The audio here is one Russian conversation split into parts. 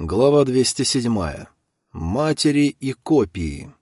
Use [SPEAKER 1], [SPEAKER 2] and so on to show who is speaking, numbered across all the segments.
[SPEAKER 1] Глава 207. Матери и копии.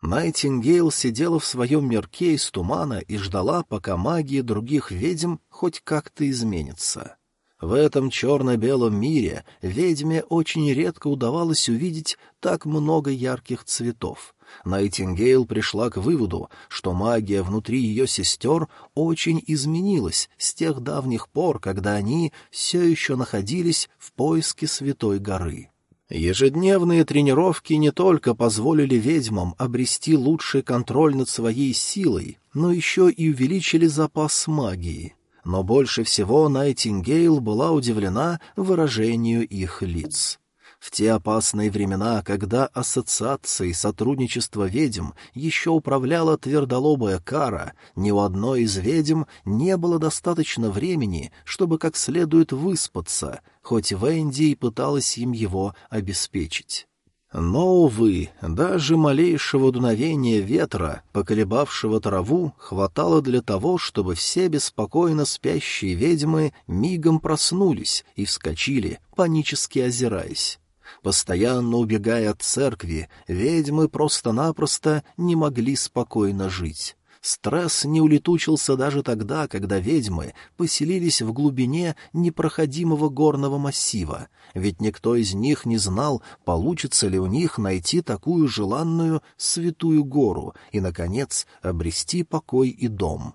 [SPEAKER 1] Найтингейл сидела в своем мирке из тумана и ждала, пока магия других ведьм хоть как-то изменится. В этом черно-белом мире ведьме очень редко удавалось увидеть так много ярких цветов. Найтингейл пришла к выводу, что магия внутри ее сестер очень изменилась с тех давних пор, когда они все еще находились в поиске Святой горы. Ежедневные тренировки не только позволили ведьмам обрести лучший контроль над своей силой, но еще и увеличили запас магии. Но больше всего Найтингейл была удивлена выражению их лиц. В те опасные времена, когда ассоциацией сотрудничества ведьм еще управляла твердолобая кара, ни у одной из ведьм не было достаточно времени, чтобы как следует выспаться, хоть Венди и пыталась им его обеспечить. Но, увы, даже малейшего дуновения ветра, поколебавшего траву, хватало для того, чтобы все беспокойно спящие ведьмы мигом проснулись и вскочили, панически озираясь. Постоянно убегая от церкви, ведьмы просто-напросто не могли спокойно жить. Стресс не улетучился даже тогда, когда ведьмы поселились в глубине непроходимого горного массива, ведь никто из них не знал, получится ли у них найти такую желанную святую гору и, наконец, обрести покой и дом.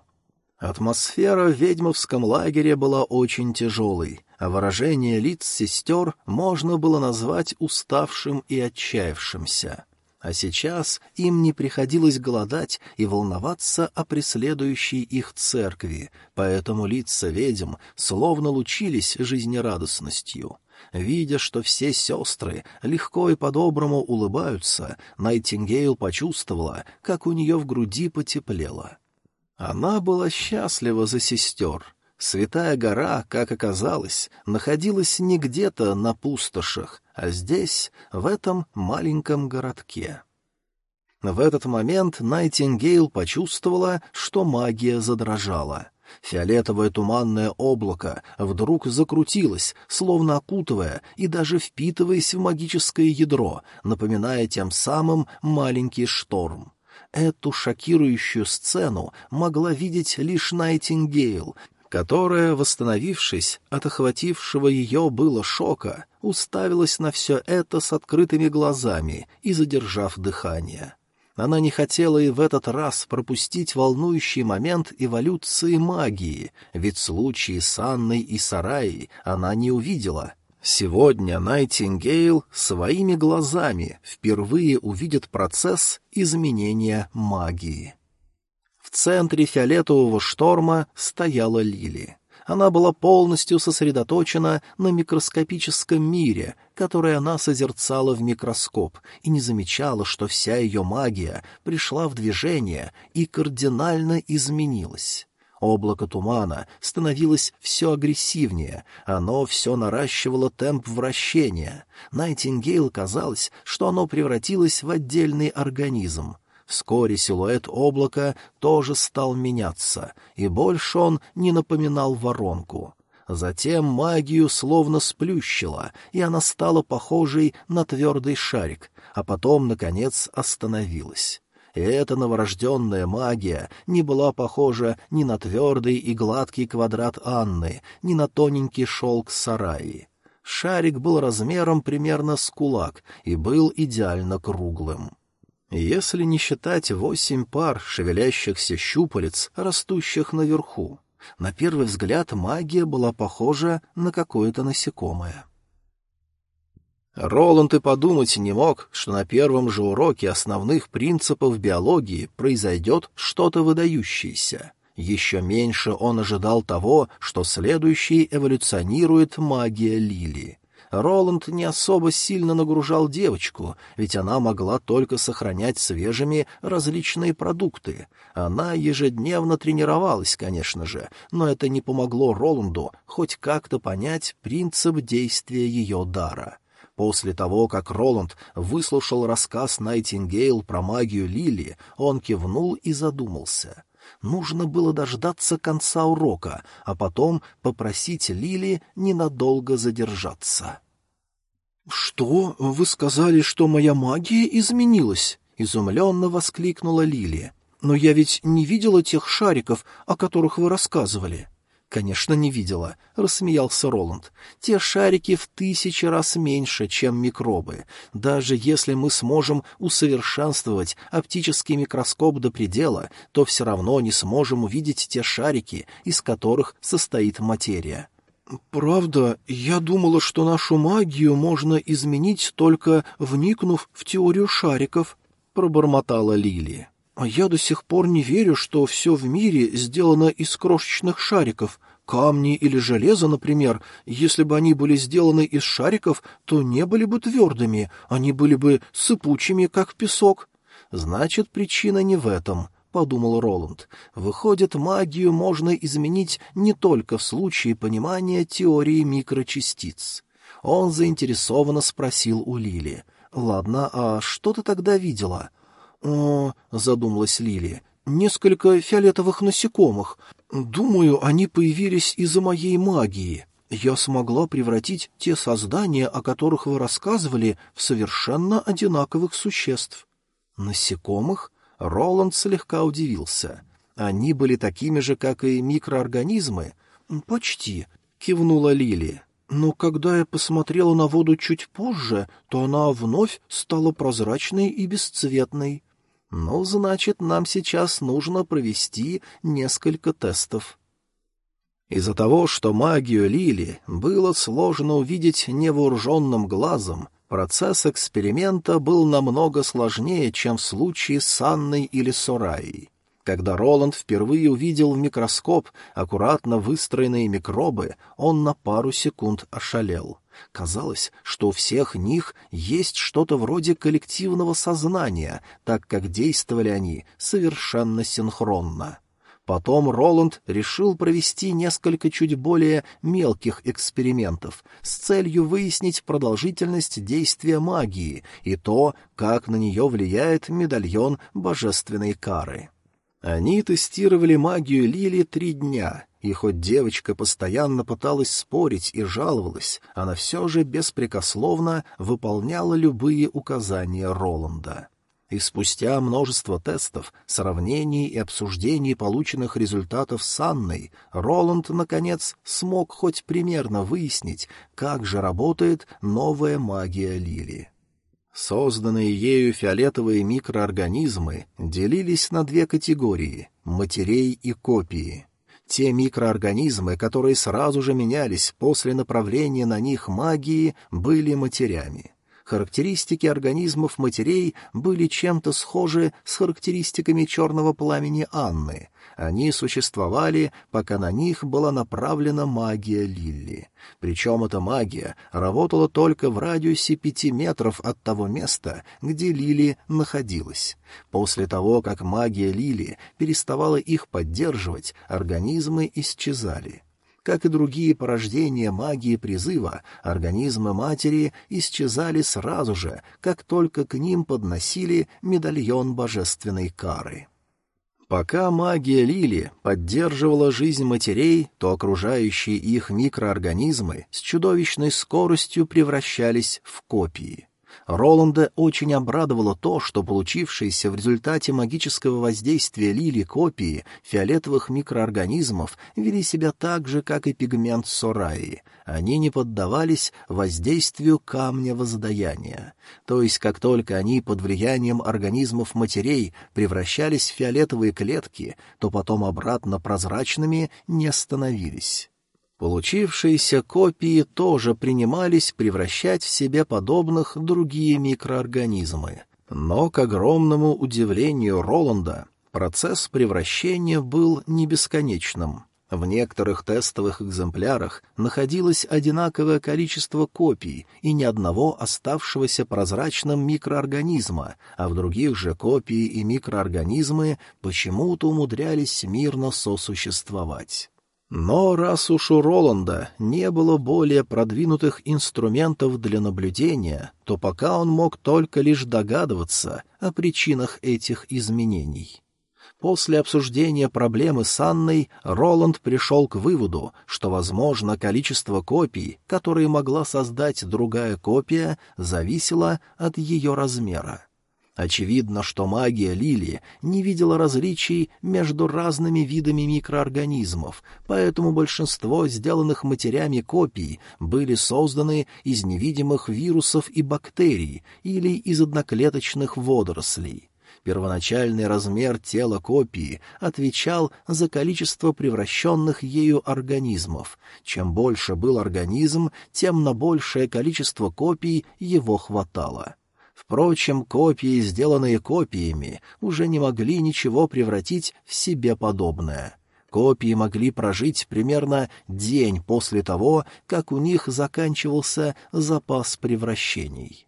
[SPEAKER 1] Атмосфера в ведьмовском лагере была очень тяжелой, а выражение лиц сестер можно было назвать уставшим и отчаявшимся. А сейчас им не приходилось голодать и волноваться о преследующей их церкви, поэтому лица ведьм словно лучились жизнерадостностью. Видя, что все сестры легко и по-доброму улыбаются, Найтингейл почувствовала, как у нее в груди потеплело. Она была счастлива за сестер — Святая гора, как оказалось, находилась не где-то на пустошах, а здесь, в этом маленьком городке. В этот момент Найтингейл почувствовала, что магия задрожала. Фиолетовое туманное облако вдруг закрутилось, словно окутывая и даже впитываясь в магическое ядро, напоминая тем самым маленький шторм. Эту шокирующую сцену могла видеть лишь Найтингейл, которая, восстановившись от охватившего ее было шока, уставилась на все это с открытыми глазами и задержав дыхание. Она не хотела и в этот раз пропустить волнующий момент эволюции магии, ведь случаи с Анной и Сараей она не увидела. Сегодня Найтингейл своими глазами впервые увидит процесс изменения магии. Центре фиолетового шторма стояла Лили. Она была полностью сосредоточена на микроскопическом мире, который она созерцала в микроскоп, и не замечала, что вся ее магия пришла в движение и кардинально изменилась. Облако тумана становилось все агрессивнее, оно все наращивало темп вращения. Найтингейл казалось, что оно превратилось в отдельный организм. Вскоре силуэт облака тоже стал меняться, и больше он не напоминал воронку. Затем магию словно сплющила, и она стала похожей на твердый шарик, а потом, наконец, остановилась. И эта новорожденная магия не была похожа ни на твердый и гладкий квадрат Анны, ни на тоненький шелк сараи. Шарик был размером примерно с кулак и был идеально круглым. Если не считать восемь пар шевелящихся щупалец, растущих наверху, на первый взгляд магия была похожа на какое-то насекомое. Роланд и подумать не мог, что на первом же уроке основных принципов биологии произойдет что-то выдающееся. Еще меньше он ожидал того, что следующий эволюционирует магия Лили. Роланд не особо сильно нагружал девочку, ведь она могла только сохранять свежими различные продукты. Она ежедневно тренировалась, конечно же, но это не помогло Роланду хоть как-то понять принцип действия ее дара. После того, как Роланд выслушал рассказ Найтингейл про магию Лили, он кивнул и задумался. Нужно было дождаться конца урока, а потом попросить Лили ненадолго задержаться. «Что? Вы сказали, что моя магия изменилась?» — изумленно воскликнула Лилия. «Но я ведь не видела тех шариков, о которых вы рассказывали». «Конечно, не видела», — рассмеялся Роланд. «Те шарики в тысячи раз меньше, чем микробы. Даже если мы сможем усовершенствовать оптический микроскоп до предела, то все равно не сможем увидеть те шарики, из которых состоит материя». «Правда, я думала, что нашу магию можно изменить, только вникнув в теорию шариков», — пробормотала Лили. «А я до сих пор не верю, что все в мире сделано из крошечных шариков. Камни или железо, например, если бы они были сделаны из шариков, то не были бы твердыми, они были бы сыпучими, как песок». «Значит, причина не в этом», — подумал Роланд. «Выходит, магию можно изменить не только в случае понимания теории микрочастиц». Он заинтересованно спросил у Лили. «Ладно, а что ты тогда видела?» «О...» — задумалась Лили. «Несколько фиолетовых насекомых. Думаю, они появились из-за моей магии. Я смогла превратить те создания, о которых вы рассказывали, в совершенно одинаковых существ». «Насекомых?» Роланд слегка удивился. Они были такими же, как и микроорганизмы? Почти, кивнула Лили. Но когда я посмотрела на воду чуть позже, то она вновь стала прозрачной и бесцветной. Ну, значит, нам сейчас нужно провести несколько тестов. Из-за того, что магию Лили было сложно увидеть невооруженным глазом, Процесс эксперимента был намного сложнее, чем в случае с Анной или Сораей. Когда Роланд впервые увидел в микроскоп аккуратно выстроенные микробы, он на пару секунд ошалел. Казалось, что у всех них есть что-то вроде коллективного сознания, так как действовали они совершенно синхронно. Потом Роланд решил провести несколько чуть более мелких экспериментов с целью выяснить продолжительность действия магии и то, как на нее влияет медальон божественной кары. Они тестировали магию Лили три дня, и хоть девочка постоянно пыталась спорить и жаловалась, она все же беспрекословно выполняла любые указания Роланда и спустя множество тестов, сравнений и обсуждений полученных результатов с Анной, Роланд, наконец, смог хоть примерно выяснить, как же работает новая магия Лили. Созданные ею фиолетовые микроорганизмы делились на две категории — матерей и копии. Те микроорганизмы, которые сразу же менялись после направления на них магии, были матерями — Характеристики организмов матерей были чем-то схожи с характеристиками черного пламени Анны. Они существовали, пока на них была направлена магия Лилли. Причем эта магия работала только в радиусе пяти метров от того места, где Лили находилась. После того, как магия Лили переставала их поддерживать, организмы исчезали. Как и другие порождения магии призыва, организмы матери исчезали сразу же, как только к ним подносили медальон божественной кары. Пока магия Лили поддерживала жизнь матерей, то окружающие их микроорганизмы с чудовищной скоростью превращались в копии. Роланда очень обрадовало то, что получившиеся в результате магического воздействия лили копии фиолетовых микроорганизмов вели себя так же, как и пигмент Сораи. Они не поддавались воздействию камня воздаяния. То есть, как только они под влиянием организмов матерей превращались в фиолетовые клетки, то потом обратно прозрачными не становились. Получившиеся копии тоже принимались превращать в себе подобных другие микроорганизмы. Но, к огромному удивлению Роланда, процесс превращения был не бесконечным. В некоторых тестовых экземплярах находилось одинаковое количество копий и ни одного оставшегося прозрачным микроорганизма, а в других же копии и микроорганизмы почему-то умудрялись мирно сосуществовать. Но раз уж у Роланда не было более продвинутых инструментов для наблюдения, то пока он мог только лишь догадываться о причинах этих изменений. После обсуждения проблемы с Анной Роланд пришел к выводу, что, возможно, количество копий, которые могла создать другая копия, зависело от ее размера. Очевидно, что магия Лили не видела различий между разными видами микроорганизмов, поэтому большинство сделанных матерями копий были созданы из невидимых вирусов и бактерий или из одноклеточных водорослей. Первоначальный размер тела копии отвечал за количество превращенных ею организмов. Чем больше был организм, тем на большее количество копий его хватало. Впрочем, копии, сделанные копиями, уже не могли ничего превратить в себе подобное. Копии могли прожить примерно день после того, как у них заканчивался запас превращений.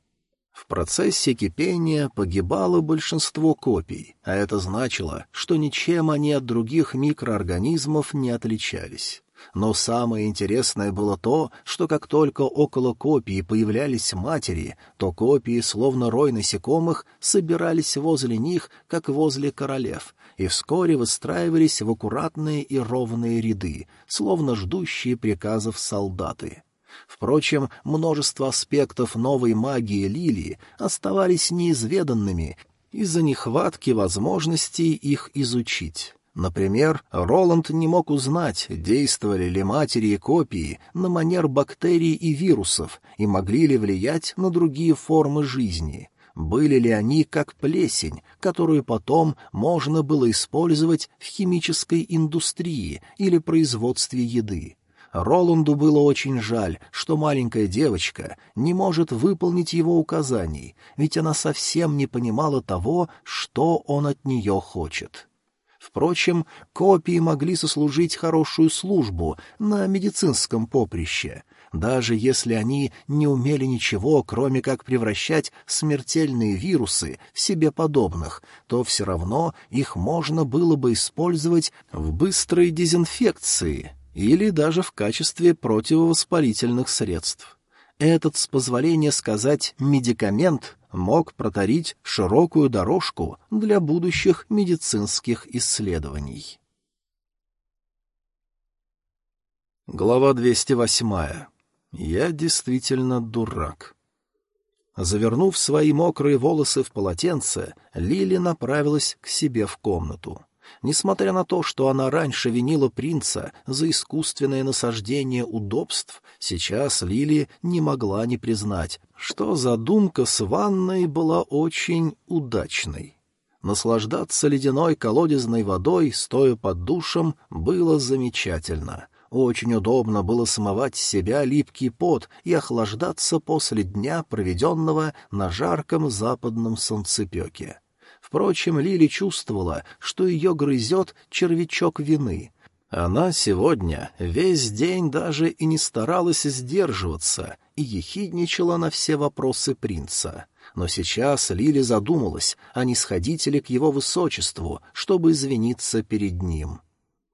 [SPEAKER 1] В процессе кипения погибало большинство копий, а это значило, что ничем они от других микроорганизмов не отличались. Но самое интересное было то, что как только около копии появлялись матери, то копии, словно рой насекомых, собирались возле них, как возле королев, и вскоре выстраивались в аккуратные и ровные ряды, словно ждущие приказов солдаты. Впрочем, множество аспектов новой магии Лилии оставались неизведанными из-за нехватки возможностей их изучить. Например, Роланд не мог узнать, действовали ли матери и копии на манер бактерий и вирусов и могли ли влиять на другие формы жизни. Были ли они как плесень, которую потом можно было использовать в химической индустрии или производстве еды. Роланду было очень жаль, что маленькая девочка не может выполнить его указаний, ведь она совсем не понимала того, что он от нее хочет. Впрочем, копии могли сослужить хорошую службу на медицинском поприще, даже если они не умели ничего, кроме как превращать смертельные вирусы в себе подобных, то все равно их можно было бы использовать в быстрой дезинфекции — или даже в качестве противовоспалительных средств. Этот, с позволения сказать, медикамент мог протарить широкую дорожку для будущих медицинских исследований. Глава 208. Я действительно дурак. Завернув свои мокрые волосы в полотенце, Лили направилась к себе в комнату. Несмотря на то, что она раньше винила принца за искусственное насаждение удобств, сейчас Лили не могла не признать, что задумка с ванной была очень удачной. Наслаждаться ледяной колодезной водой, стоя под душем, было замечательно. Очень удобно было смывать с себя липкий пот и охлаждаться после дня, проведенного на жарком западном солнцепеке. Впрочем, Лили чувствовала, что ее грызет червячок вины. Она сегодня весь день даже и не старалась сдерживаться и ехидничала на все вопросы принца. Но сейчас Лили задумалась, а не сходить ли к его высочеству, чтобы извиниться перед ним.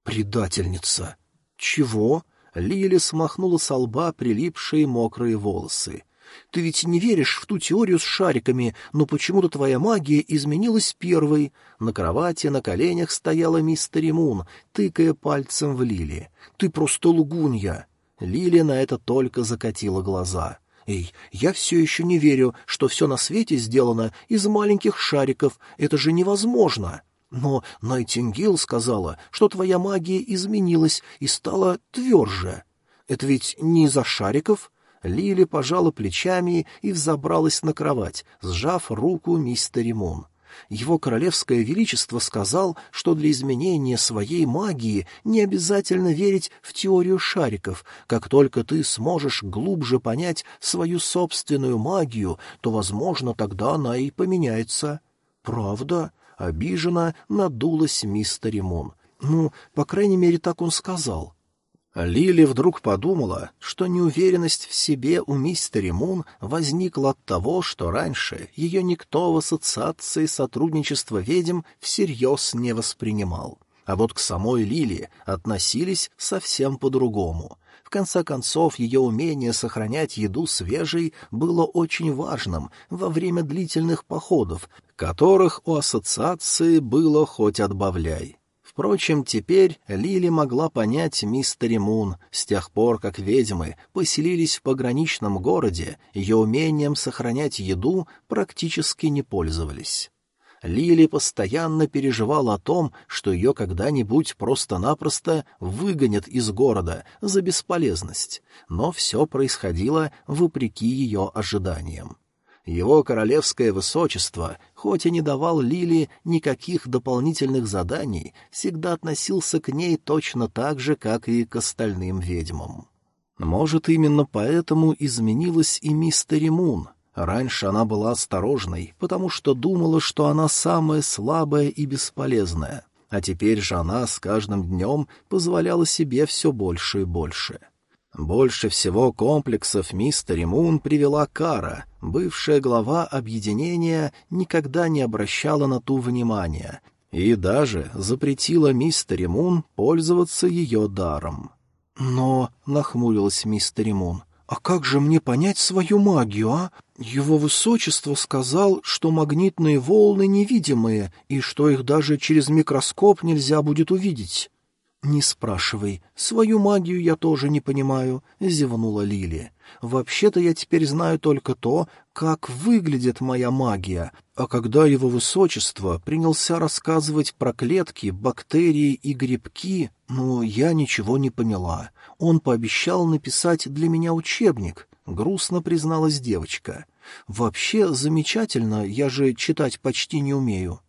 [SPEAKER 1] «Предательница!» «Чего?» Лили смахнула со лба прилипшие мокрые волосы. Ты ведь не веришь в ту теорию с шариками, но почему-то твоя магия изменилась первой. На кровати на коленях стояла мистер Мун, тыкая пальцем в Лили. Ты просто лгунья. Лили на это только закатила глаза. «Эй, я все еще не верю, что все на свете сделано из маленьких шариков. Это же невозможно!» «Но Найтингил сказала, что твоя магия изменилась и стала тверже. Это ведь не из-за шариков?» Лили пожала плечами и взобралась на кровать, сжав руку мистер Мун. Его королевское величество сказал, что для изменения своей магии не обязательно верить в теорию шариков. Как только ты сможешь глубже понять свою собственную магию, то, возможно, тогда она и поменяется. «Правда?» — обиженно надулась мистер Мун. «Ну, по крайней мере, так он сказал». Лили вдруг подумала, что неуверенность в себе у мистери Мун возникла от того, что раньше ее никто в ассоциации сотрудничества ведьм всерьез не воспринимал. А вот к самой Лили относились совсем по-другому. В конце концов, ее умение сохранять еду свежей было очень важным во время длительных походов, которых у ассоциации было хоть отбавляй. Впрочем, теперь Лили могла понять мистери Мун. С тех пор, как ведьмы поселились в пограничном городе, ее умением сохранять еду практически не пользовались. Лили постоянно переживала о том, что ее когда-нибудь просто-напросто выгонят из города за бесполезность, но все происходило вопреки ее ожиданиям. Его королевское высочество, хоть и не давал Лили никаких дополнительных заданий, всегда относился к ней точно так же, как и к остальным ведьмам. Может, именно поэтому изменилась и мистер Мун — Раньше она была осторожной, потому что думала, что она самая слабая и бесполезная, а теперь же она с каждым днем позволяла себе все больше и больше. Больше всего комплексов мистер Мун привела Кара, бывшая глава объединения никогда не обращала на ту внимания и даже запретила мистер Мун пользоваться ее даром. «Но», — нахмурилась мистер Мун, «А как же мне понять свою магию, а? Его высочество сказал, что магнитные волны невидимые, и что их даже через микроскоп нельзя будет увидеть». «Не спрашивай. Свою магию я тоже не понимаю», — зевнула Лили. «Вообще-то я теперь знаю только то, как выглядит моя магия, а когда его высочество принялся рассказывать про клетки, бактерии и грибки, ну, я ничего не поняла. Он пообещал написать для меня учебник», — грустно призналась девочка. «Вообще замечательно, я же читать почти не умею.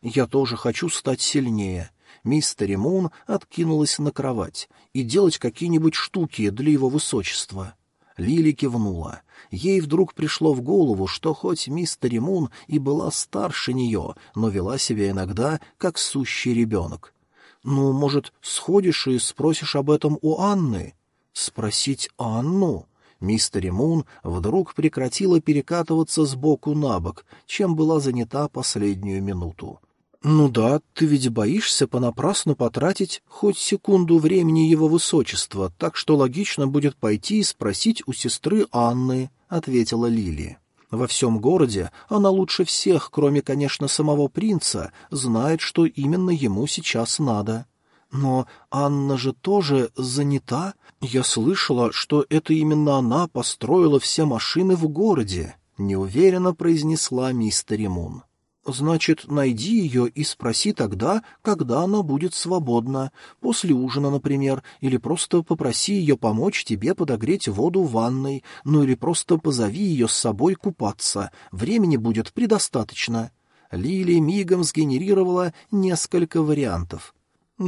[SPEAKER 1] Я тоже хочу стать сильнее». Мистер Мун откинулась на кровать и делать какие-нибудь штуки для его высочества. Лили кивнула. Ей вдруг пришло в голову, что хоть мистер Мун и была старше нее, но вела себя иногда как сущий ребенок. «Ну, может, сходишь и спросишь об этом у Анны?» «Спросить Анну?» Мистер Мун вдруг прекратила перекатываться с боку на бок, чем была занята последнюю минуту. «Ну да, ты ведь боишься понапрасну потратить хоть секунду времени его высочества, так что логично будет пойти и спросить у сестры Анны», — ответила Лили. «Во всем городе она лучше всех, кроме, конечно, самого принца, знает, что именно ему сейчас надо». «Но Анна же тоже занята. Я слышала, что это именно она построила все машины в городе», — неуверенно произнесла мистер Мун. Значит, найди ее и спроси тогда, когда она будет свободна. После ужина, например, или просто попроси ее помочь тебе подогреть воду в ванной, ну или просто позови ее с собой купаться. Времени будет предостаточно. Лили мигом сгенерировала несколько вариантов.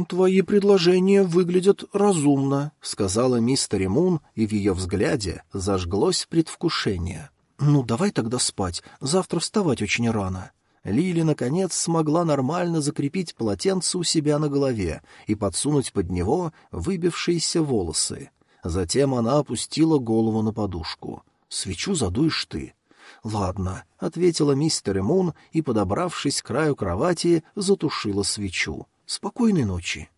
[SPEAKER 1] «Твои предложения выглядят разумно», — сказала мистер Мун, и в ее взгляде зажглось предвкушение. «Ну, давай тогда спать. Завтра вставать очень рано». Лили, наконец, смогла нормально закрепить полотенце у себя на голове и подсунуть под него выбившиеся волосы. Затем она опустила голову на подушку. «Свечу задуешь ты». «Ладно», — ответила мистер Эмун и, подобравшись к краю кровати, затушила свечу. «Спокойной ночи».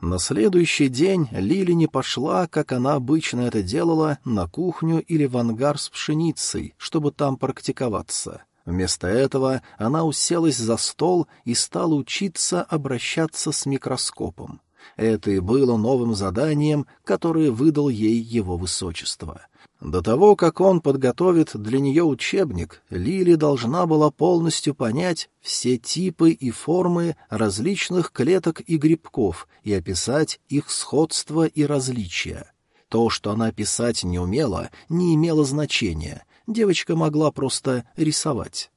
[SPEAKER 1] На следующий день Лили не пошла, как она обычно это делала, на кухню или в ангар с пшеницей, чтобы там практиковаться. Вместо этого она уселась за стол и стала учиться обращаться с микроскопом. Это и было новым заданием, которое выдал ей его высочество. До того, как он подготовит для нее учебник, Лили должна была полностью понять все типы и формы различных клеток и грибков и описать их сходство и различия. То, что она писать не умела, не имело значения, девочка могла просто рисовать.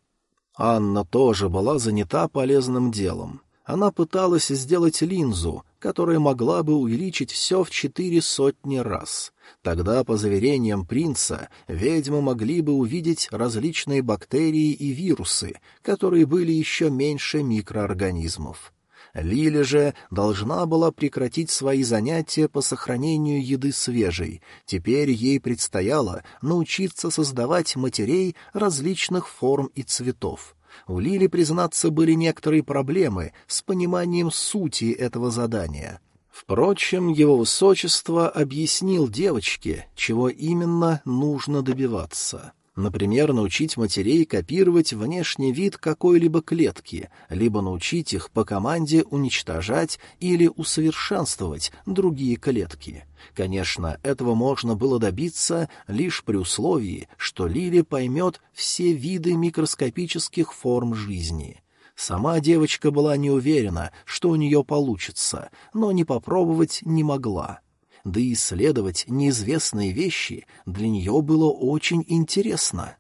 [SPEAKER 1] Анна тоже была занята полезным делом. Она пыталась сделать линзу, которая могла бы увеличить все в четыре сотни раз. Тогда, по заверениям принца, ведьмы могли бы увидеть различные бактерии и вирусы, которые были еще меньше микроорганизмов. Лили же должна была прекратить свои занятия по сохранению еды свежей. Теперь ей предстояло научиться создавать матерей различных форм и цветов. У Лили, признаться, были некоторые проблемы с пониманием сути этого задания. Впрочем, его высочество объяснил девочке, чего именно нужно добиваться. Например, научить матерей копировать внешний вид какой-либо клетки, либо научить их по команде уничтожать или усовершенствовать другие клетки. Конечно, этого можно было добиться лишь при условии, что Лили поймет все виды микроскопических форм жизни. Сама девочка была не уверена, что у нее получится, но не попробовать не могла да и исследовать неизвестные вещи для нее было очень интересно.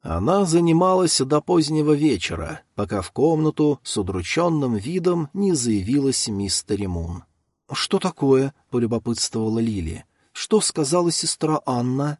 [SPEAKER 1] Она занималась до позднего вечера, пока в комнату с удрученным видом не заявилась мистер Мун. «Что такое?» — полюбопытствовала Лили. «Что сказала сестра Анна?»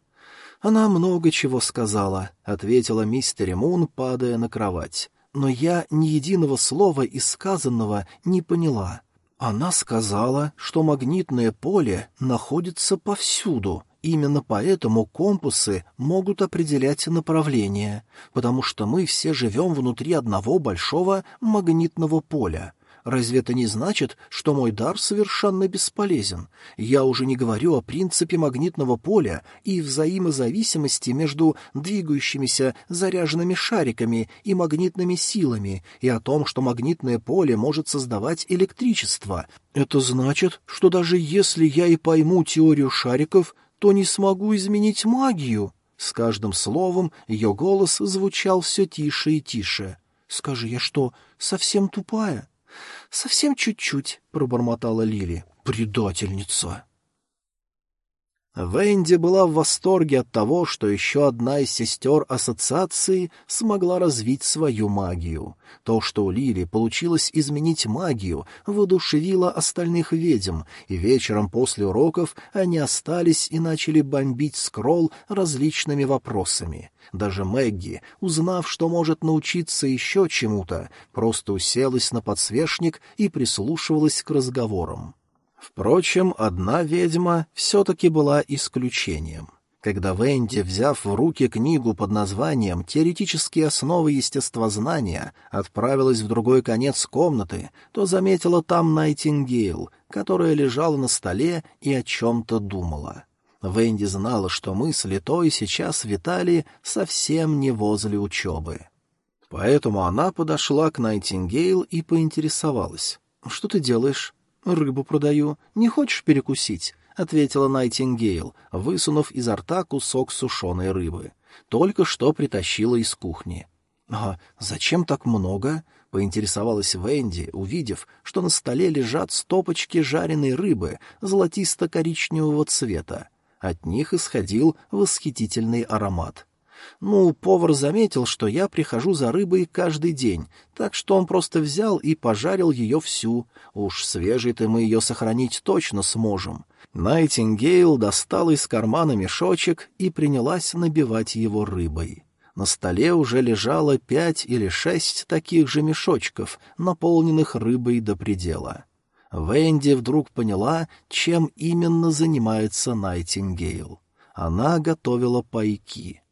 [SPEAKER 1] «Она много чего сказала», — ответила мистер Мун, падая на кровать. «Но я ни единого слова из сказанного не поняла. Она сказала, что магнитное поле находится повсюду. Именно поэтому компасы могут определять направление, потому что мы все живем внутри одного большого магнитного поля. Разве это не значит, что мой дар совершенно бесполезен? Я уже не говорю о принципе магнитного поля и взаимозависимости между двигающимися заряженными шариками и магнитными силами, и о том, что магнитное поле может создавать электричество. Это значит, что даже если я и пойму теорию шариков, то не смогу изменить магию. С каждым словом ее голос звучал все тише и тише. «Скажи, я что, совсем тупая?» «Совсем чуть-чуть», — пробормотала Лили. «Предательница!» Венди была в восторге от того, что еще одна из сестер ассоциации смогла развить свою магию. То, что у Лили получилось изменить магию, воодушевило остальных ведьм, и вечером после уроков они остались и начали бомбить скролл различными вопросами. Даже Мэгги, узнав, что может научиться еще чему-то, просто уселась на подсвечник и прислушивалась к разговорам. Впрочем, одна ведьма все-таки была исключением. Когда Венди, взяв в руки книгу под названием «Теоретические основы естествознания», отправилась в другой конец комнаты, то заметила там Найтингейл, которая лежала на столе и о чем-то думала. Венди знала, что мысли той сейчас витали совсем не возле учебы. Поэтому она подошла к Найтингейл и поинтересовалась. «Что ты делаешь?» «Рыбу продаю. Не хочешь перекусить?» — ответила Найтингейл, высунув изо рта кусок сушеной рыбы. Только что притащила из кухни. «А зачем так много?» — поинтересовалась Венди, увидев, что на столе лежат стопочки жареной рыбы золотисто-коричневого цвета. От них исходил восхитительный аромат. Ну, повар заметил, что я прихожу за рыбой каждый день, так что он просто взял и пожарил ее всю. Уж свежей-то мы ее сохранить точно сможем. Найтингейл достала из кармана мешочек и принялась набивать его рыбой. На столе уже лежало пять или шесть таких же мешочков, наполненных рыбой до предела. Венди вдруг поняла, чем именно занимается Найтингейл. Она готовила пайки.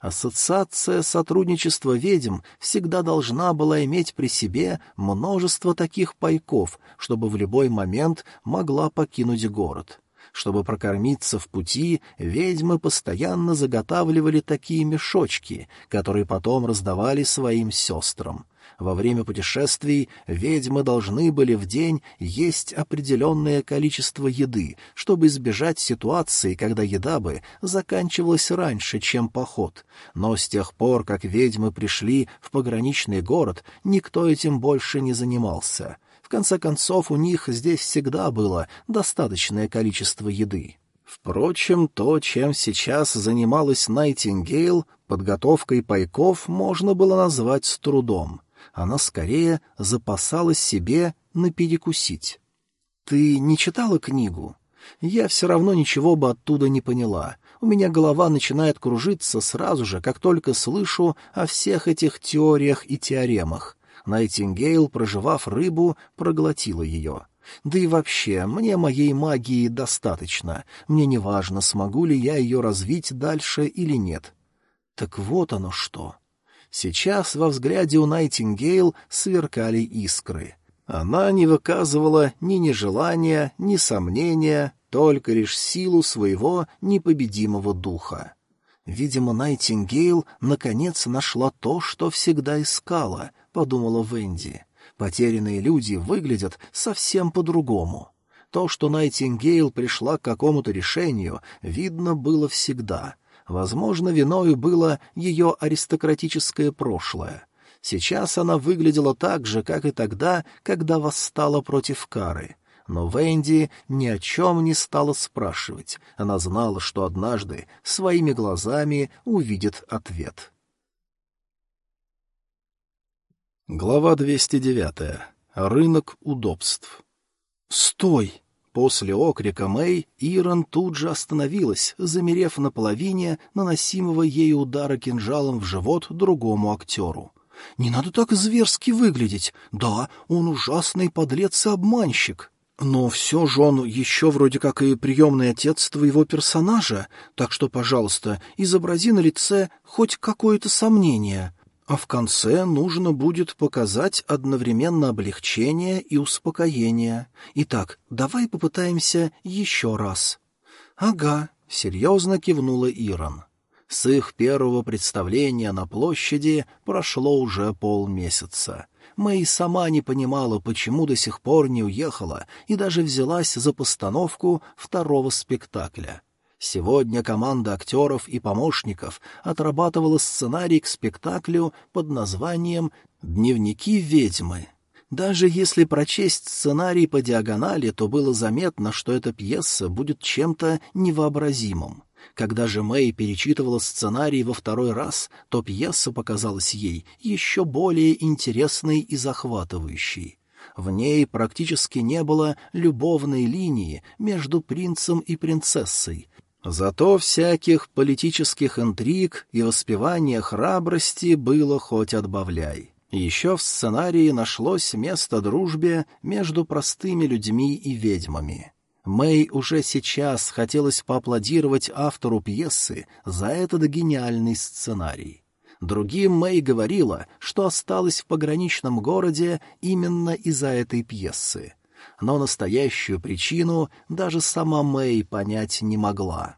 [SPEAKER 1] Ассоциация сотрудничества ведьм всегда должна была иметь при себе множество таких пайков, чтобы в любой момент могла покинуть город. Чтобы прокормиться в пути, ведьмы постоянно заготавливали такие мешочки, которые потом раздавали своим сестрам. Во время путешествий ведьмы должны были в день есть определенное количество еды, чтобы избежать ситуации, когда еда бы заканчивалась раньше, чем поход. Но с тех пор, как ведьмы пришли в пограничный город, никто этим больше не занимался. В конце концов, у них здесь всегда было достаточное количество еды. Впрочем, то, чем сейчас занималась Найтингейл, подготовкой пайков можно было назвать с трудом она скорее запасалась себе на перекусить. «Ты не читала книгу? Я все равно ничего бы оттуда не поняла. У меня голова начинает кружиться сразу же, как только слышу о всех этих теориях и теоремах. Найтингейл, проживав рыбу, проглотила ее. Да и вообще, мне моей магии достаточно. Мне не важно, смогу ли я ее развить дальше или нет. Так вот оно что. Сейчас во взгляде у Найтингейл сверкали искры. Она не выказывала ни нежелания, ни сомнения, только лишь силу своего непобедимого духа. Видимо, Найтингейл наконец нашла то, что всегда искала, — подумала Венди. Потерянные люди выглядят совсем по-другому. То, что Найтингейл пришла к какому-то решению, видно было всегда. Возможно, виною было ее аристократическое прошлое. Сейчас она выглядела так же, как и тогда, когда восстала против Кары. Но Венди ни о чем не стала спрашивать. Она знала, что однажды своими глазами увидит ответ. Глава 209. Рынок удобств. «Стой!» После окрика Мэй Ирон тут же остановилась, замерев на половине наносимого ею удара кинжалом в живот другому актеру. «Не надо так зверски выглядеть. Да, он ужасный подлец и обманщик. Но все же он еще вроде как и приемный отец твоего персонажа, так что, пожалуйста, изобрази на лице хоть какое-то сомнение. А в конце нужно будет показать одновременно облегчение и успокоение. Итак, давай попытаемся еще раз. — Ага, — серьезно кивнула Ирон. С их первого представления на площади прошло уже полмесяца. Мэй сама не понимала, почему до сих пор не уехала и даже взялась за постановку второго спектакля. Сегодня команда актеров и помощников отрабатывала сценарий к спектаклю под названием «Дневники ведьмы». Даже если прочесть сценарий по диагонали, то было заметно, что эта пьеса будет чем-то невообразимым. Когда же Мэй перечитывала сценарий во второй раз, то пьеса показалась ей еще более интересной и захватывающей. В ней практически не было любовной линии между принцем и принцессой, Зато всяких политических интриг и воспевания храбрости было хоть отбавляй. Еще в сценарии нашлось место дружбе между простыми людьми и ведьмами. Мэй уже сейчас хотелось поаплодировать автору пьесы за этот гениальный сценарий. Другим Мэй говорила, что осталась в пограничном городе именно из-за этой пьесы. Но настоящую причину даже сама Мэй понять не могла.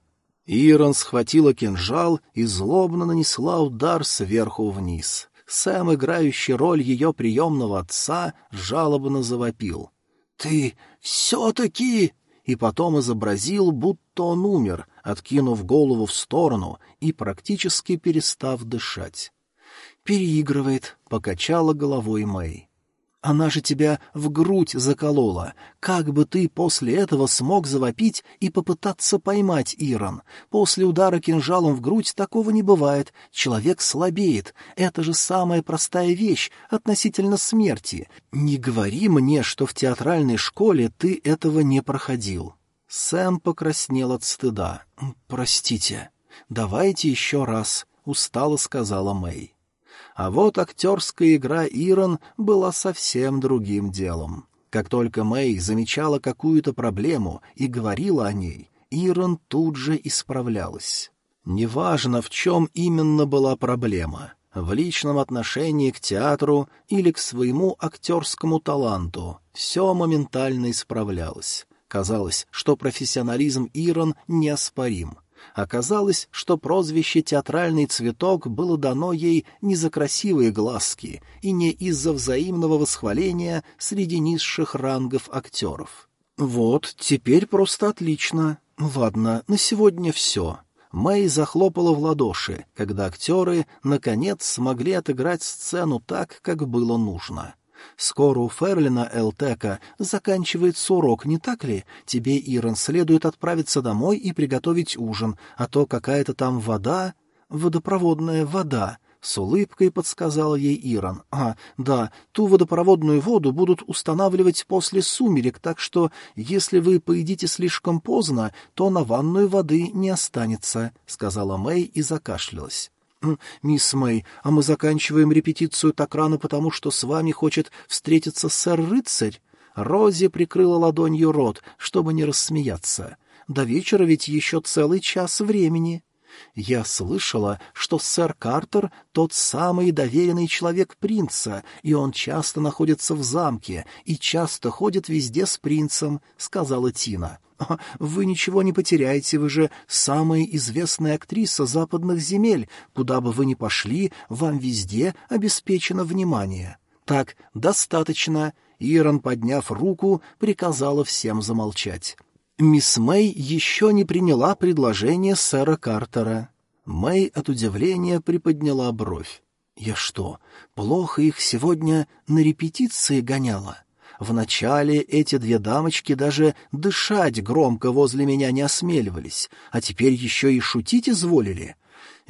[SPEAKER 1] Ирон схватила кинжал и злобно нанесла удар сверху вниз. Сэм, играющий роль ее приемного отца, жалобно завопил. «Ты все-таки...» и потом изобразил, будто он умер, откинув голову в сторону и практически перестав дышать. «Переигрывает», — покачала головой Мэй. «Она же тебя в грудь заколола. Как бы ты после этого смог завопить и попытаться поймать Ирон? После удара кинжалом в грудь такого не бывает. Человек слабеет. Это же самая простая вещь относительно смерти. Не говори мне, что в театральной школе ты этого не проходил». Сэм покраснел от стыда. «Простите. Давайте еще раз», — устало сказала Мэй. А вот актерская игра Ирон была совсем другим делом. Как только Мэй замечала какую-то проблему и говорила о ней, Ирон тут же исправлялась. Неважно, в чем именно была проблема — в личном отношении к театру или к своему актерскому таланту, все моментально исправлялось. Казалось, что профессионализм Ирон неоспорим — Оказалось, что прозвище «театральный цветок» было дано ей не за красивые глазки и не из-за взаимного восхваления среди низших рангов актеров. «Вот, теперь просто отлично. Ладно, на сегодня все». Мэй захлопала в ладоши, когда актеры, наконец, смогли отыграть сцену так, как было нужно. Скоро у Ферлина Элтека заканчивается урок, не так ли? Тебе, Ирон, следует отправиться домой и приготовить ужин, а то какая-то там вода... Водопроводная вода, — с улыбкой подсказала ей Ирон. «А, да, ту водопроводную воду будут устанавливать после сумерек, так что, если вы поедите слишком поздно, то на ванную воды не останется», — сказала Мэй и закашлялась. «Мисс Мэй, а мы заканчиваем репетицию так рано, потому что с вами хочет встретиться сэр-рыцарь?» Рози прикрыла ладонью рот, чтобы не рассмеяться. «До вечера ведь еще целый час времени». Я слышала, что сэр Картер — тот самый доверенный человек принца, и он часто находится в замке и часто ходит везде с принцем, — сказала Тина. «Вы ничего не потеряете, вы же самая известная актриса западных земель. Куда бы вы ни пошли, вам везде обеспечено внимание». «Так, достаточно», — Ирон, подняв руку, приказала всем замолчать. Мисс Мэй еще не приняла предложение сэра Картера. Мэй от удивления приподняла бровь. «Я что, плохо их сегодня на репетиции гоняла? Вначале эти две дамочки даже дышать громко возле меня не осмеливались, а теперь еще и шутить изволили.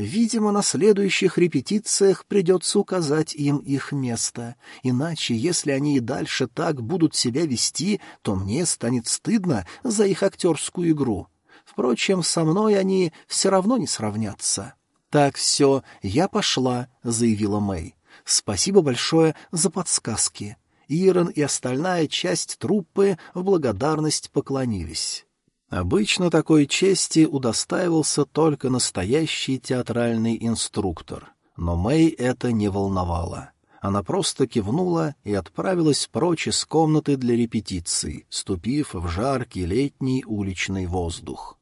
[SPEAKER 1] Видимо, на следующих репетициях придется указать им их место. Иначе, если они и дальше так будут себя вести, то мне станет стыдно за их актерскую игру. Впрочем, со мной они все равно не сравнятся. «Так, все, я пошла», — заявила Мэй. «Спасибо большое за подсказки». Ирон и остальная часть труппы в благодарность поклонились. Обычно такой чести удостаивался только настоящий театральный инструктор, но Мэй это не волновало. Она просто кивнула и отправилась прочь из комнаты для репетиций, ступив в жаркий летний уличный воздух.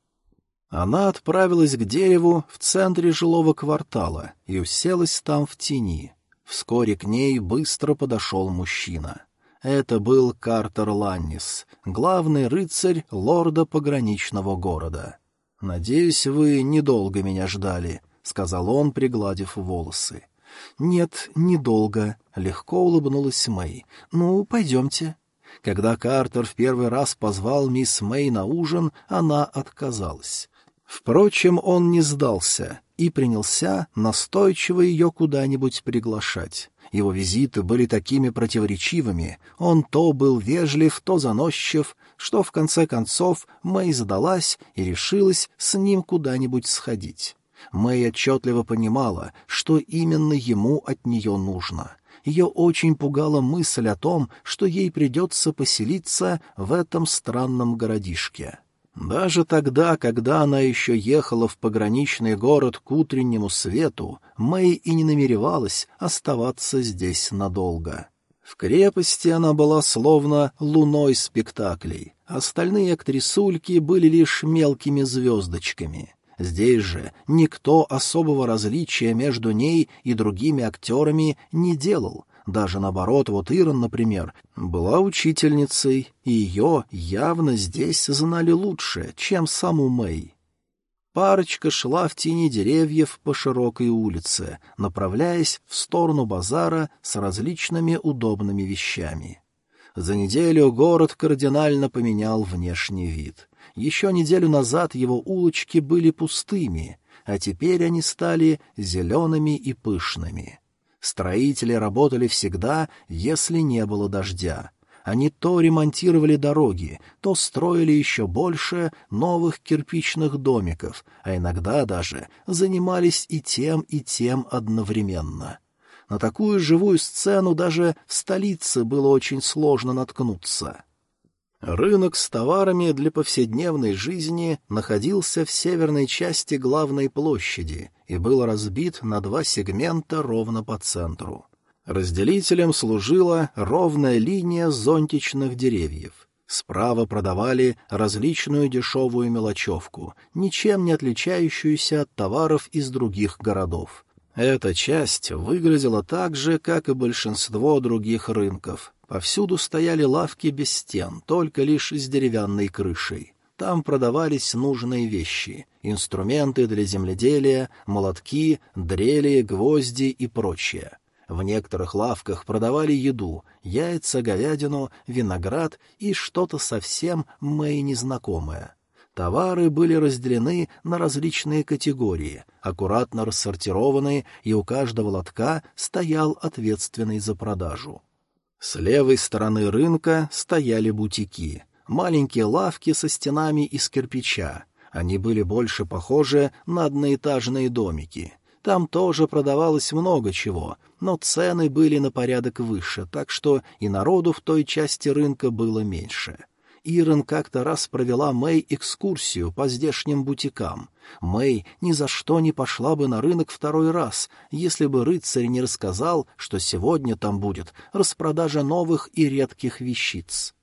[SPEAKER 1] Она отправилась к дереву в центре жилого квартала и уселась там в тени. Вскоре к ней быстро подошел мужчина. Это был Картер Ланнис, главный рыцарь лорда пограничного города. «Надеюсь, вы недолго меня ждали», — сказал он, пригладив волосы. «Нет, недолго», — легко улыбнулась Мэй. «Ну, пойдемте». Когда Картер в первый раз позвал мисс Мэй на ужин, она отказалась. Впрочем, он не сдался и принялся настойчиво ее куда-нибудь приглашать. Его визиты были такими противоречивыми, он то был вежлив, то заносчив, что в конце концов Мэй задалась и решилась с ним куда-нибудь сходить. Мэй отчетливо понимала, что именно ему от нее нужно. Ее очень пугала мысль о том, что ей придется поселиться в этом странном городишке. Даже тогда, когда она еще ехала в пограничный город к утреннему свету, Мэй и не намеревалась оставаться здесь надолго. В крепости она была словно луной спектаклей, остальные актрисульки были лишь мелкими звездочками. Здесь же никто особого различия между ней и другими актерами не делал, даже наоборот, вот Ирон, например, была учительницей, и ее явно здесь знали лучше, чем саму Мэй. Парочка шла в тени деревьев по широкой улице, направляясь в сторону базара с различными удобными вещами. За неделю город кардинально поменял внешний вид. Еще неделю назад его улочки были пустыми, а теперь они стали зелеными и пышными. Строители работали всегда, если не было дождя. Они то ремонтировали дороги, то строили еще больше новых кирпичных домиков, а иногда даже занимались и тем, и тем одновременно. На такую живую сцену даже в столице было очень сложно наткнуться. Рынок с товарами для повседневной жизни находился в северной части главной площади и был разбит на два сегмента ровно по центру. Разделителем служила ровная линия зонтичных деревьев. Справа продавали различную дешевую мелочевку, ничем не отличающуюся от товаров из других городов. Эта часть выглядела так же, как и большинство других рынков, Повсюду стояли лавки без стен, только лишь с деревянной крышей. Там продавались нужные вещи — инструменты для земледелия, молотки, дрели, гвозди и прочее. В некоторых лавках продавали еду — яйца, говядину, виноград и что-то совсем Мэй незнакомое. Товары были разделены на различные категории, аккуратно рассортированы, и у каждого лотка стоял ответственный за продажу. С левой стороны рынка стояли бутики, маленькие лавки со стенами из кирпича. Они были больше похожи на одноэтажные домики. Там тоже продавалось много чего, но цены были на порядок выше, так что и народу в той части рынка было меньше. Ирен как-то раз провела Мэй экскурсию по здешним бутикам. Мэй ни за что не пошла бы на рынок второй раз, если бы рыцарь не рассказал, что сегодня там будет распродажа новых и редких вещиц.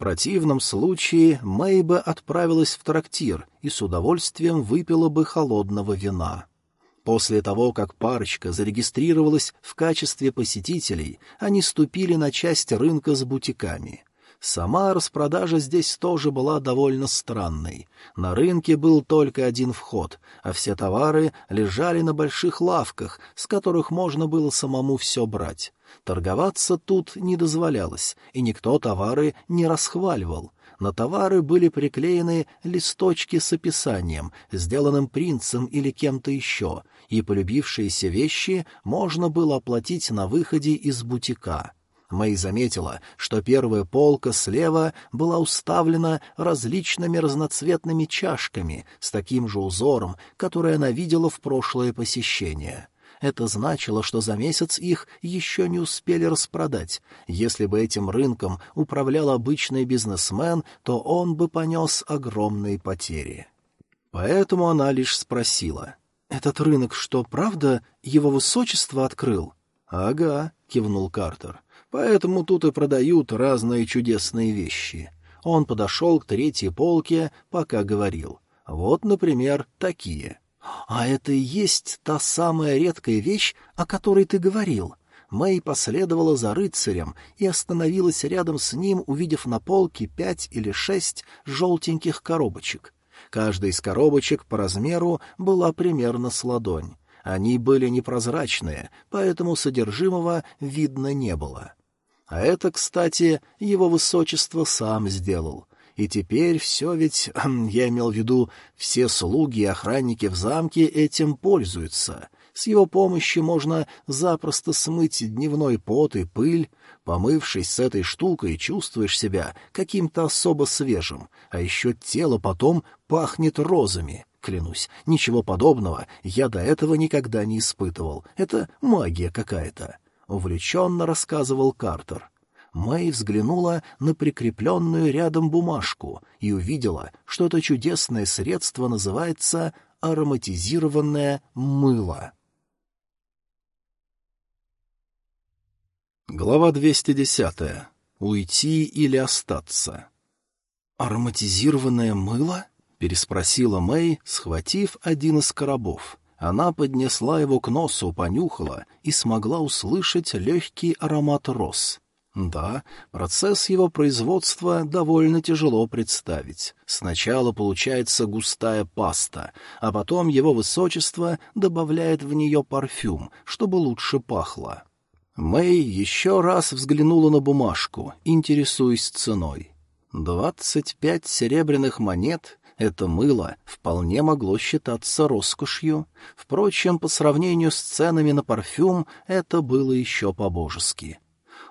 [SPEAKER 1] Противном случае Мэй бы отправилась в трактир и с удовольствием выпила бы холодного вина. После того, как парочка зарегистрировалась в качестве посетителей, они ступили на часть рынка с бутиками. Сама распродажа здесь тоже была довольно странной. На рынке был только один вход, а все товары лежали на больших лавках, с которых можно было самому все брать. Торговаться тут не дозволялось, и никто товары не расхваливал. На товары были приклеены листочки с описанием, сделанным принцем или кем-то еще, и полюбившиеся вещи можно было оплатить на выходе из бутика. Мэй заметила, что первая полка слева была уставлена различными разноцветными чашками с таким же узором, который она видела в прошлое посещение. Это значило, что за месяц их еще не успели распродать. Если бы этим рынком управлял обычный бизнесмен, то он бы понес огромные потери. Поэтому она лишь спросила. «Этот рынок что, правда, его высочество открыл?» «Ага», — кивнул Картер. Поэтому тут и продают разные чудесные вещи. Он подошел к третьей полке, пока говорил. Вот, например, такие. «А это и есть та самая редкая вещь, о которой ты говорил?» Мэй последовала за рыцарем и остановилась рядом с ним, увидев на полке пять или шесть желтеньких коробочек. Каждая из коробочек по размеру была примерно с ладонь. Они были непрозрачные, поэтому содержимого видно не было. А это, кстати, его высочество сам сделал. И теперь все ведь, я имел в виду, все слуги и охранники в замке этим пользуются. С его помощью можно запросто смыть дневной пот и пыль. Помывшись с этой штукой, чувствуешь себя каким-то особо свежим, а еще тело потом пахнет розами. Клянусь, ничего подобного я до этого никогда не испытывал. Это магия какая-то увлеченно рассказывал Картер. Мэй взглянула на прикрепленную рядом бумажку и увидела, что это чудесное средство называется ароматизированное мыло. Глава 210. Уйти или остаться. «Ароматизированное мыло?» — переспросила Мэй, схватив один из коробов. Она поднесла его к носу, понюхала и смогла услышать легкий аромат роз. Да, процесс его производства довольно тяжело представить. Сначала получается густая паста, а потом его высочество добавляет в нее парфюм, чтобы лучше пахло. Мэй еще раз взглянула на бумажку, интересуясь ценой. Двадцать пять серебряных монет это мыло вполне могло считаться роскошью. Впрочем, по сравнению с ценами на парфюм, это было еще по-божески.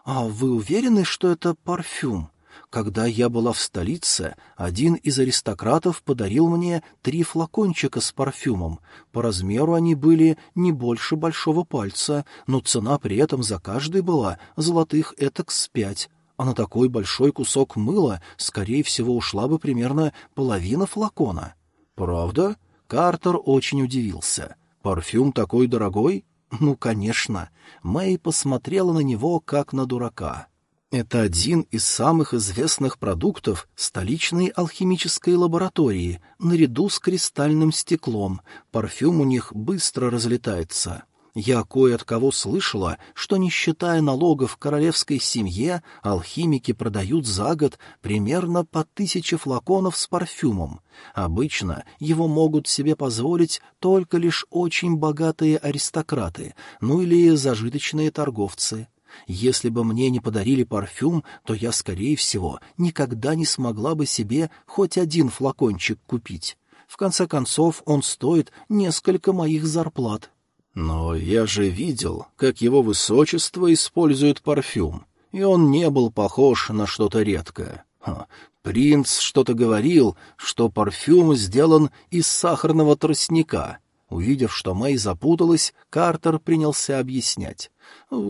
[SPEAKER 1] «А вы уверены, что это парфюм?» Когда я была в столице, один из аристократов подарил мне три флакончика с парфюмом. По размеру они были не больше большого пальца, но цена при этом за каждый была золотых этак с пять а на такой большой кусок мыла, скорее всего, ушла бы примерно половина флакона. Правда? Картер очень удивился. Парфюм такой дорогой? Ну, конечно. Мэй посмотрела на него, как на дурака. Это один из самых известных продуктов столичной алхимической лаборатории, наряду с кристальным стеклом. Парфюм у них быстро разлетается. Я кое от кого слышала, что, не считая налогов королевской семье, алхимики продают за год примерно по тысяче флаконов с парфюмом. Обычно его могут себе позволить только лишь очень богатые аристократы, ну или зажиточные торговцы. Если бы мне не подарили парфюм, то я, скорее всего, никогда не смогла бы себе хоть один флакончик купить. В конце концов, он стоит несколько моих зарплат. Но я же видел, как его высочество использует парфюм, и он не был похож на что-то редкое. Ха, принц что-то говорил, что парфюм сделан из сахарного тростника. Увидев, что Мэй запуталась, Картер принялся объяснять.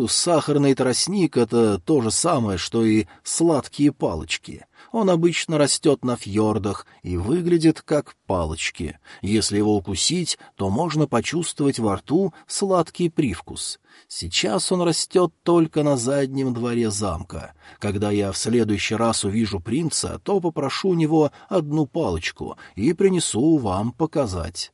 [SPEAKER 1] Сахарный тростник — это то же самое, что и сладкие палочки. Он обычно растет на фьордах и выглядит как палочки. Если его укусить, то можно почувствовать во рту сладкий привкус. Сейчас он растет только на заднем дворе замка. Когда я в следующий раз увижу принца, то попрошу у него одну палочку и принесу вам показать.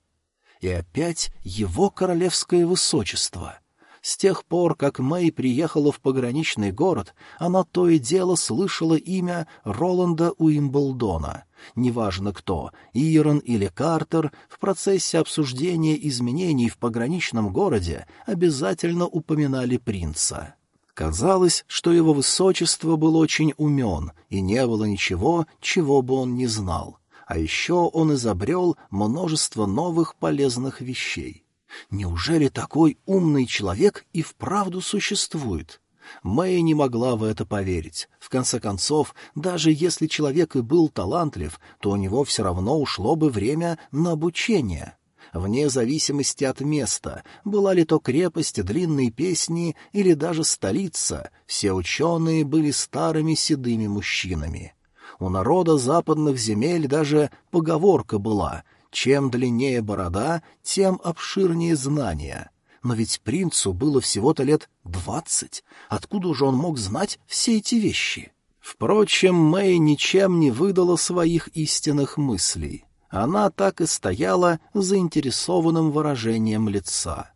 [SPEAKER 1] И опять его королевское высочество — с тех пор, как Мэй приехала в пограничный город, она то и дело слышала имя Роланда Уимблдона. Неважно кто, Ирон или Картер, в процессе обсуждения изменений в пограничном городе обязательно упоминали принца. Казалось, что его высочество был очень умен, и не было ничего, чего бы он не знал. А еще он изобрел множество новых полезных вещей. Неужели такой умный человек и вправду существует? Мэй не могла в это поверить. В конце концов, даже если человек и был талантлив, то у него все равно ушло бы время на обучение. Вне зависимости от места, была ли то крепость, длинные песни или даже столица, все ученые были старыми седыми мужчинами. У народа западных земель даже поговорка была — чем длиннее борода, тем обширнее знания. Но ведь принцу было всего-то лет двадцать. Откуда же он мог знать все эти вещи? Впрочем, Мэй ничем не выдала своих истинных мыслей. Она так и стояла заинтересованным выражением лица.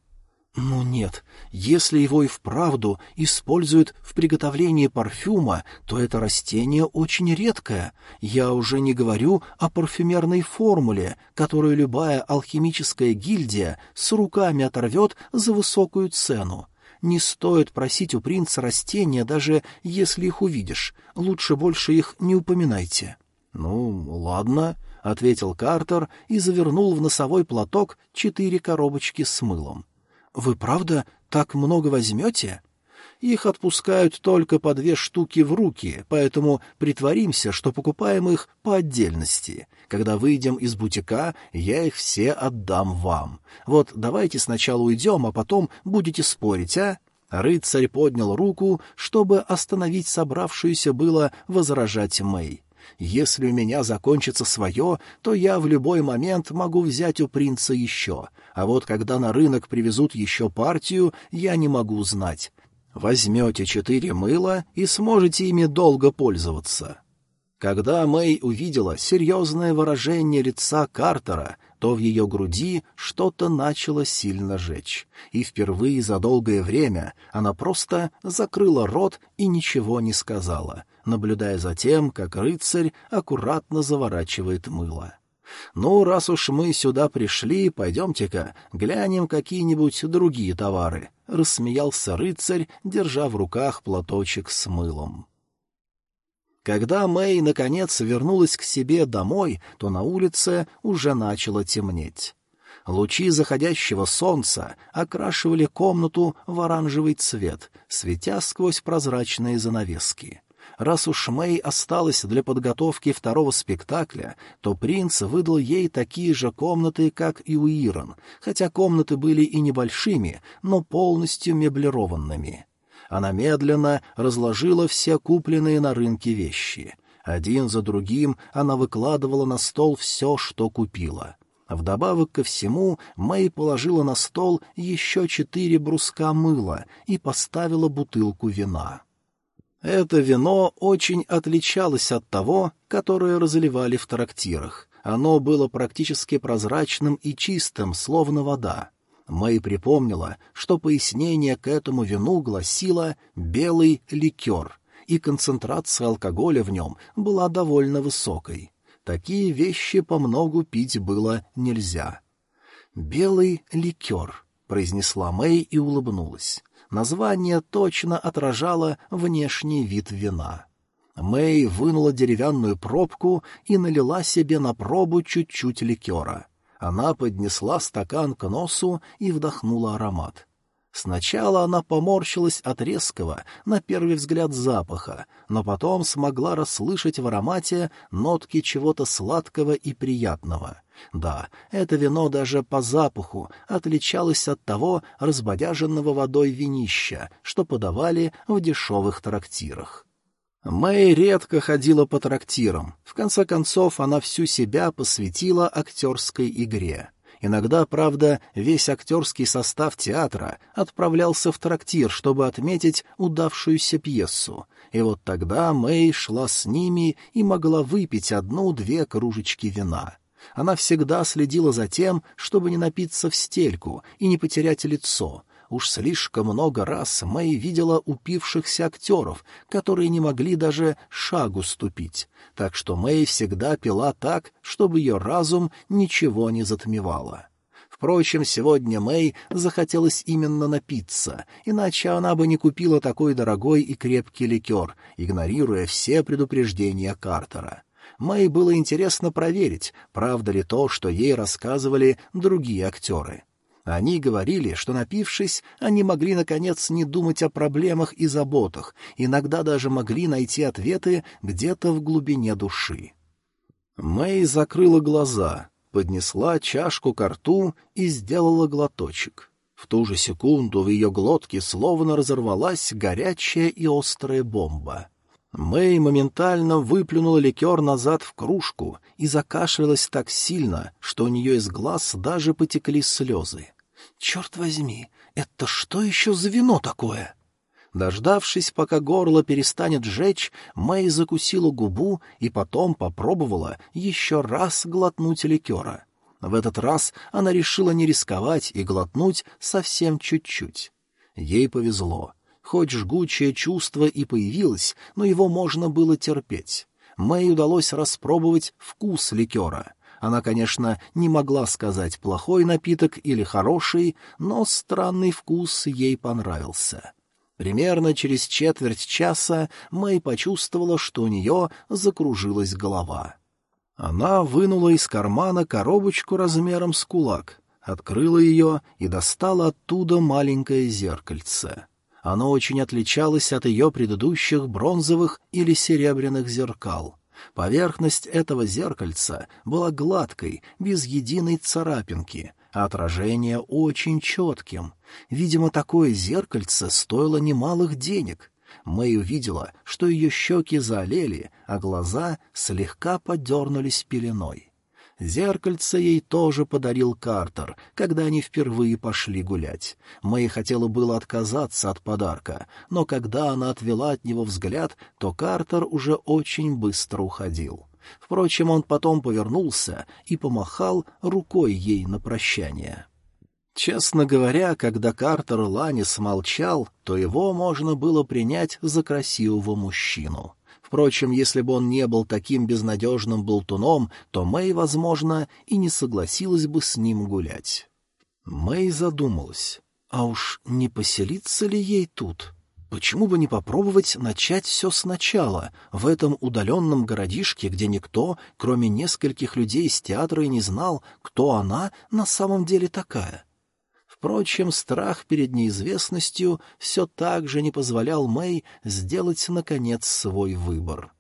[SPEAKER 1] Ну нет, если его и вправду используют в приготовлении парфюма, то это растение очень редкое. Я уже не говорю о парфюмерной формуле, которую любая алхимическая гильдия с руками оторвет за высокую цену. Не стоит просить у принца растения, даже если их увидишь. Лучше больше их не упоминайте. — Ну, ладно, — ответил Картер и завернул в носовой платок четыре коробочки с мылом. «Вы правда так много возьмете?» Их отпускают только по две штуки в руки, поэтому притворимся, что покупаем их по отдельности. Когда выйдем из бутика, я их все отдам вам. Вот давайте сначала уйдем, а потом будете спорить, а?» Рыцарь поднял руку, чтобы остановить собравшуюся было возражать Мэй. Если у меня закончится свое, то я в любой момент могу взять у принца еще, а вот когда на рынок привезут еще партию, я не могу знать. Возьмете четыре мыла и сможете ими долго пользоваться». Когда Мэй увидела серьезное выражение лица Картера, то в ее груди что-то начало сильно жечь, и впервые за долгое время она просто закрыла рот и ничего не сказала, наблюдая за тем, как рыцарь аккуратно заворачивает мыло. «Ну, раз уж мы сюда пришли, пойдемте-ка глянем какие-нибудь другие товары», — рассмеялся рыцарь, держа в руках платочек с мылом. Когда Мэй, наконец, вернулась к себе домой, то на улице уже начало темнеть. Лучи заходящего солнца окрашивали комнату в оранжевый цвет, светя сквозь прозрачные занавески. Раз уж Мэй осталась для подготовки второго спектакля, то принц выдал ей такие же комнаты, как и у Ирон, хотя комнаты были и небольшими, но полностью меблированными. Она медленно разложила все купленные на рынке вещи. Один за другим она выкладывала на стол все, что купила. Вдобавок ко всему, Мэй положила на стол еще четыре бруска мыла и поставила бутылку вина. Это вино очень отличалось от того, которое разливали в трактирах. Оно было практически прозрачным и чистым, словно вода. Мэй припомнила, что пояснение к этому вину гласило «белый ликер», и концентрация алкоголя в нем была довольно высокой. Такие вещи по многу пить было нельзя. «Белый ликер», — произнесла Мэй и улыбнулась. Название точно отражало внешний вид вина. Мэй вынула деревянную пробку и налила себе на пробу чуть-чуть ликера. Она поднесла стакан к носу и вдохнула аромат. Сначала она поморщилась от резкого, на первый взгляд, запаха, но потом смогла расслышать в аромате нотки чего-то сладкого и приятного. Да, это вино даже по запаху отличалось от того разбодяженного водой винища, что подавали в дешевых трактирах. Мэй редко ходила по трактирам. В конце концов, она всю себя посвятила актерской игре. Иногда, правда, весь актерский состав театра отправлялся в трактир, чтобы отметить удавшуюся пьесу. И вот тогда Мэй шла с ними и могла выпить одну-две кружечки вина. Она всегда следила за тем, чтобы не напиться в стельку и не потерять лицо, Уж слишком много раз Мэй видела упившихся актеров, которые не могли даже шагу ступить, так что Мэй всегда пила так, чтобы ее разум ничего не затмевало. Впрочем, сегодня Мэй захотелось именно напиться, иначе она бы не купила такой дорогой и крепкий ликер, игнорируя все предупреждения Картера. Мэй было интересно проверить, правда ли то, что ей рассказывали другие актеры. Они говорили, что, напившись, они могли, наконец, не думать о проблемах и заботах, иногда даже могли найти ответы где-то в глубине души. Мэй закрыла глаза, поднесла чашку к рту и сделала глоточек. В ту же секунду в ее глотке словно разорвалась горячая и острая бомба. Мэй моментально выплюнула ликер назад в кружку и закашлялась так сильно, что у нее из глаз даже потекли слезы. Черт возьми, это что еще за вино такое? Дождавшись, пока горло перестанет жечь, Мэй закусила губу и потом попробовала еще раз глотнуть ликера. В этот раз она решила не рисковать и глотнуть совсем чуть-чуть. Ей повезло. Хоть жгучее чувство и появилось, но его можно было терпеть. Мэй удалось распробовать вкус ликера — она, конечно, не могла сказать, плохой напиток или хороший, но странный вкус ей понравился. Примерно через четверть часа Мэй почувствовала, что у нее закружилась голова. Она вынула из кармана коробочку размером с кулак, открыла ее и достала оттуда маленькое зеркальце. Оно очень отличалось от ее предыдущих бронзовых или серебряных зеркал. Поверхность этого зеркальца была гладкой, без единой царапинки, а отражение очень четким. Видимо, такое зеркальце стоило немалых денег. Мэй увидела, что ее щеки заолели, а глаза слегка подернулись пеленой. Зеркальце ей тоже подарил Картер, когда они впервые пошли гулять. Мэй хотела было отказаться от подарка, но когда она отвела от него взгляд, то Картер уже очень быстро уходил. Впрочем, он потом повернулся и помахал рукой ей на прощание. Честно говоря, когда Картер Ланис молчал, то его можно было принять за красивого мужчину. Впрочем, если бы он не был таким безнадежным болтуном, то Мэй, возможно, и не согласилась бы с ним гулять. Мэй задумалась, а уж не поселиться ли ей тут? Почему бы не попробовать начать все сначала, в этом удаленном городишке, где никто, кроме нескольких людей из театра, и не знал, кто она на самом деле такая? Впрочем, страх перед неизвестностью все так же не позволял Мэй сделать, наконец, свой выбор.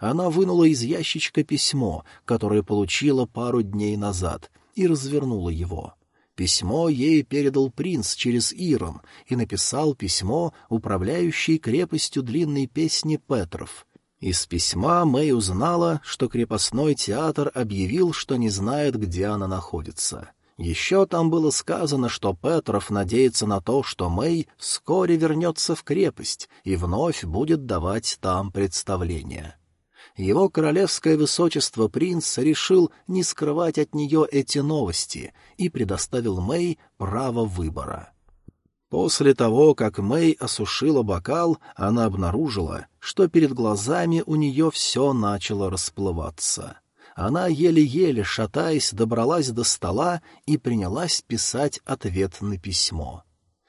[SPEAKER 1] Она вынула из ящичка письмо, которое получила пару дней назад, и развернула его. Письмо ей передал принц через Ирон и написал письмо, управляющий крепостью длинной песни Петров — из письма Мэй узнала, что крепостной театр объявил, что не знает, где она находится. Еще там было сказано, что Петров надеется на то, что Мэй вскоре вернется в крепость и вновь будет давать там представление. Его королевское высочество принц решил не скрывать от нее эти новости и предоставил Мэй право выбора. После того, как Мэй осушила бокал, она обнаружила, что перед глазами у нее все начало расплываться она еле-еле, шатаясь, добралась до стола и принялась писать ответ на письмо.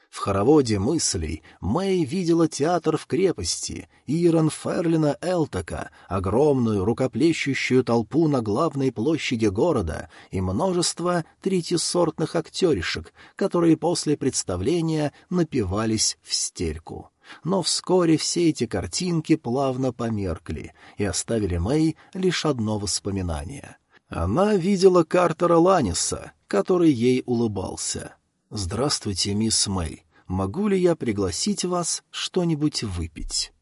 [SPEAKER 1] В хороводе мыслей Мэй видела театр в крепости, Ирон Ферлина Элтока, огромную рукоплещущую толпу на главной площади города и множество третьесортных актеришек, которые после представления напивались в стельку. Но вскоре все эти картинки плавно померкли и оставили Мэй лишь одно воспоминание. Она видела Картера Ланиса, который ей улыбался. «Здравствуйте, мисс Мэй. Могу ли я пригласить вас что-нибудь выпить?»